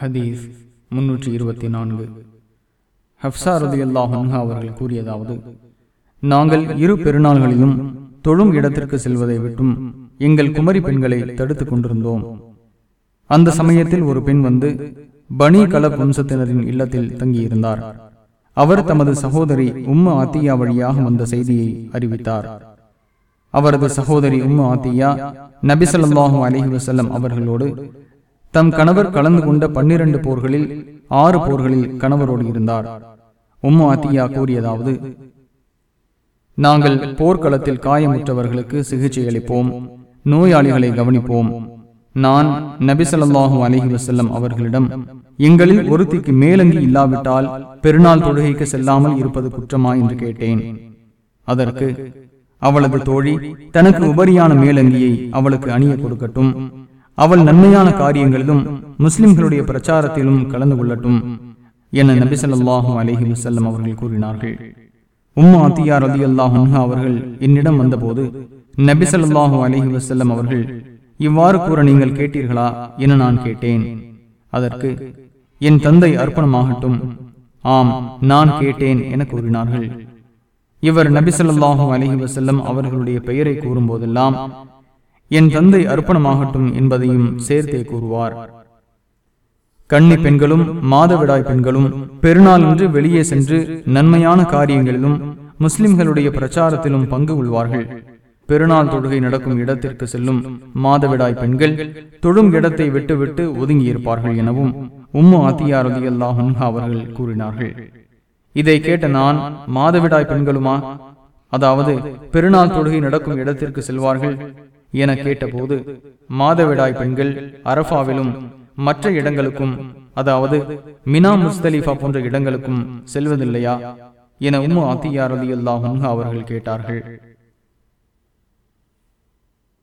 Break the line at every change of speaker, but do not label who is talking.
ஹதீஸ் முன்னூற்றி இருபத்தி நான்கு ஹப்சா ரதி அல்லாஹன்ஹா அவர்கள் கூறியதாவது நாங்கள் இரு பெருநாள்களிலும் தொழும் இடத்திற்கு செல்வதை விட்டும் எங்கள் குமரி பெண்களை தடுத்துக் கொண்டிருந்தோம். அந்த சமயத்தில் ஒரு பெண் வந்து பனி கல வம்சத்தினரின் இல்லத்தில் தங்கியிருந்தார். அவர் தமது சகோதரி உம்ம ஆத்தியா வழியாக வந்த செய்தியை அறிவித்தார். அவரது சகோதரி உம்மு ஆத்தியா நபிசல்லாஹு அலிஹி வசல்லம் அவர்களோடு தம் கணவர் கலந்து கொண்ட பன்னிரண்டு போர்களில் ஆறு போர்களில் கணவரோடு இருந்தார். உம்மு அத்தியா கூறியதாவது நாங்கள் போர்க்களத்தில் காயமுற்றவர்களுக்கு சிகிச்சை அளிப்போம் நோயாளிகளை கவனிப்போம். நான் நபிசல்லாஹூ அலஹி வசல்லம் அவர்களிடம் எங்களில் ஒருத்திக்கு மேலங்கி இல்லாவிட்டால் பெருநாள் தொழுகைக்கு செல்லாமல் இருப்பது குற்றமா? என்று கேட்டேன். அதற்கு அவளது தோழி தனக்கு உபரியான மேலங்கியை அவளுக்கு அணிய கொடுக்கட்டும். அவள் நன்மையான காரியங்களிலும் முஸ்லிம்களுடைய பிரச்சாரத்திலும் கலந்து கொள்ளட்டும் என நபி சொல்லாஹும் அலஹி வசல்லம் அவர்கள் கூறினார்கள். உம்மா அத்தியார் அலி அல்லாஹ் அவர்கள் என்னிடம் வந்தபோது நபி சொல்லாஹும் அலஹி வசல்லம் அவர்கள் இவ்வாறு கூற நீங்கள் கேட்டீர்களா? என நான் கேட்டேன். அதற்கு என் தந்தை அர்ப்பணமாகட்டும். ஆம் நான் கேட்டேன் என கூறினார்கள். இவர் நபி சொல்லாஹும் அலஹி வசல்லம் அவர்களுடைய பெயரை கூறும் போதெல்லாம் என் தந்தை அர்ப்பணமாகட்டும் என்பதையும் சேர்த்தே கூறுவார். கன்னி பெண்களும் மாதவிடாய் பெண்களும் பெருநாள் என்று வெளியே சென்று நன்மையான காரியங்களிலும் முஸ்லிம்களுடைய பிரச்சாரத்திலும் பங்கு கொள்வார்கள். பெருநாள் தொழுகை நடக்கும் இடத்திற்கு செல்லும் மாதவிடாய் பெண்கள் தொழும் இடத்தை விட்டுவிட்டு ஒதுங்கியிருப்பார்கள் எனவும் உம்மு ஆத்தியார் அவர்கள் கூறினார்கள். இதை கேட்ட நான் மாதவிடாய் பெண்களுமா? அதாவது பெருநாள் தொழுகை நடக்கும் இடத்திற்கு செல்வார்கள் என கேட்டபோது மாதவிடாய் பெண்கள் அரபாவிலும் மற்ற இடங்களுக்கும் அதாவது மினா முஸ்தலிஃபா போன்ற இடங்களுக்கும் செல்வதில்லையா? என உம்மு ஆத்தியார் அவர்கள் கேட்டார்கள்.